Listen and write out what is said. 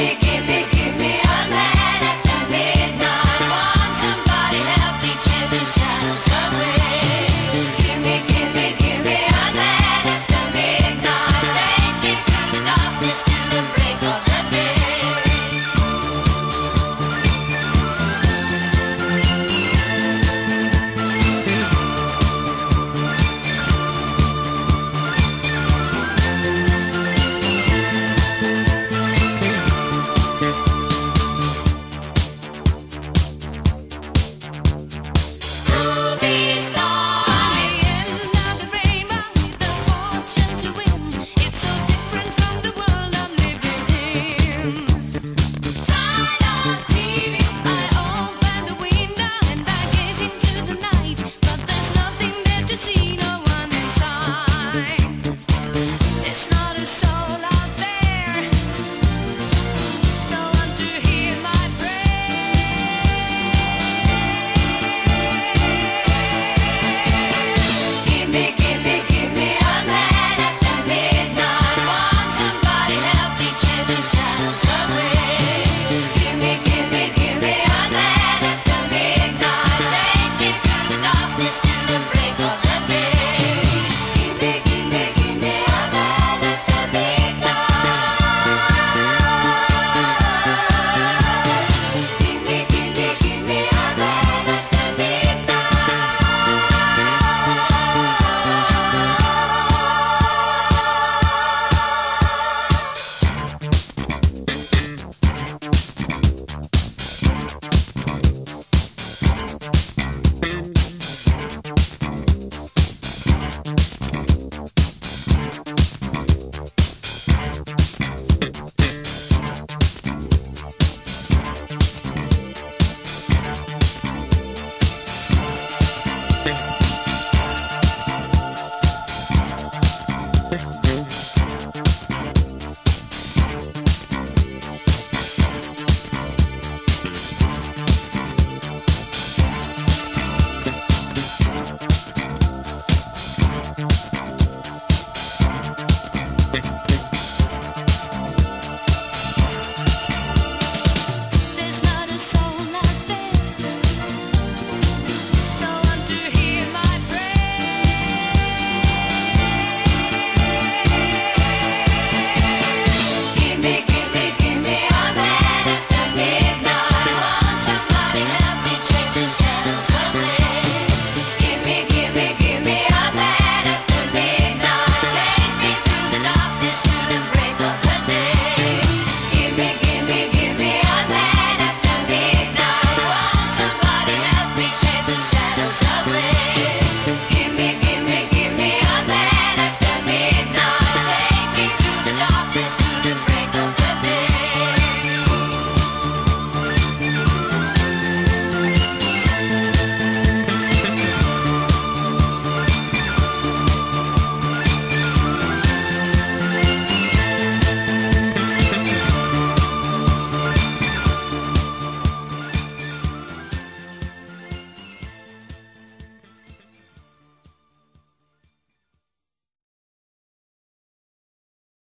gimme, gimme.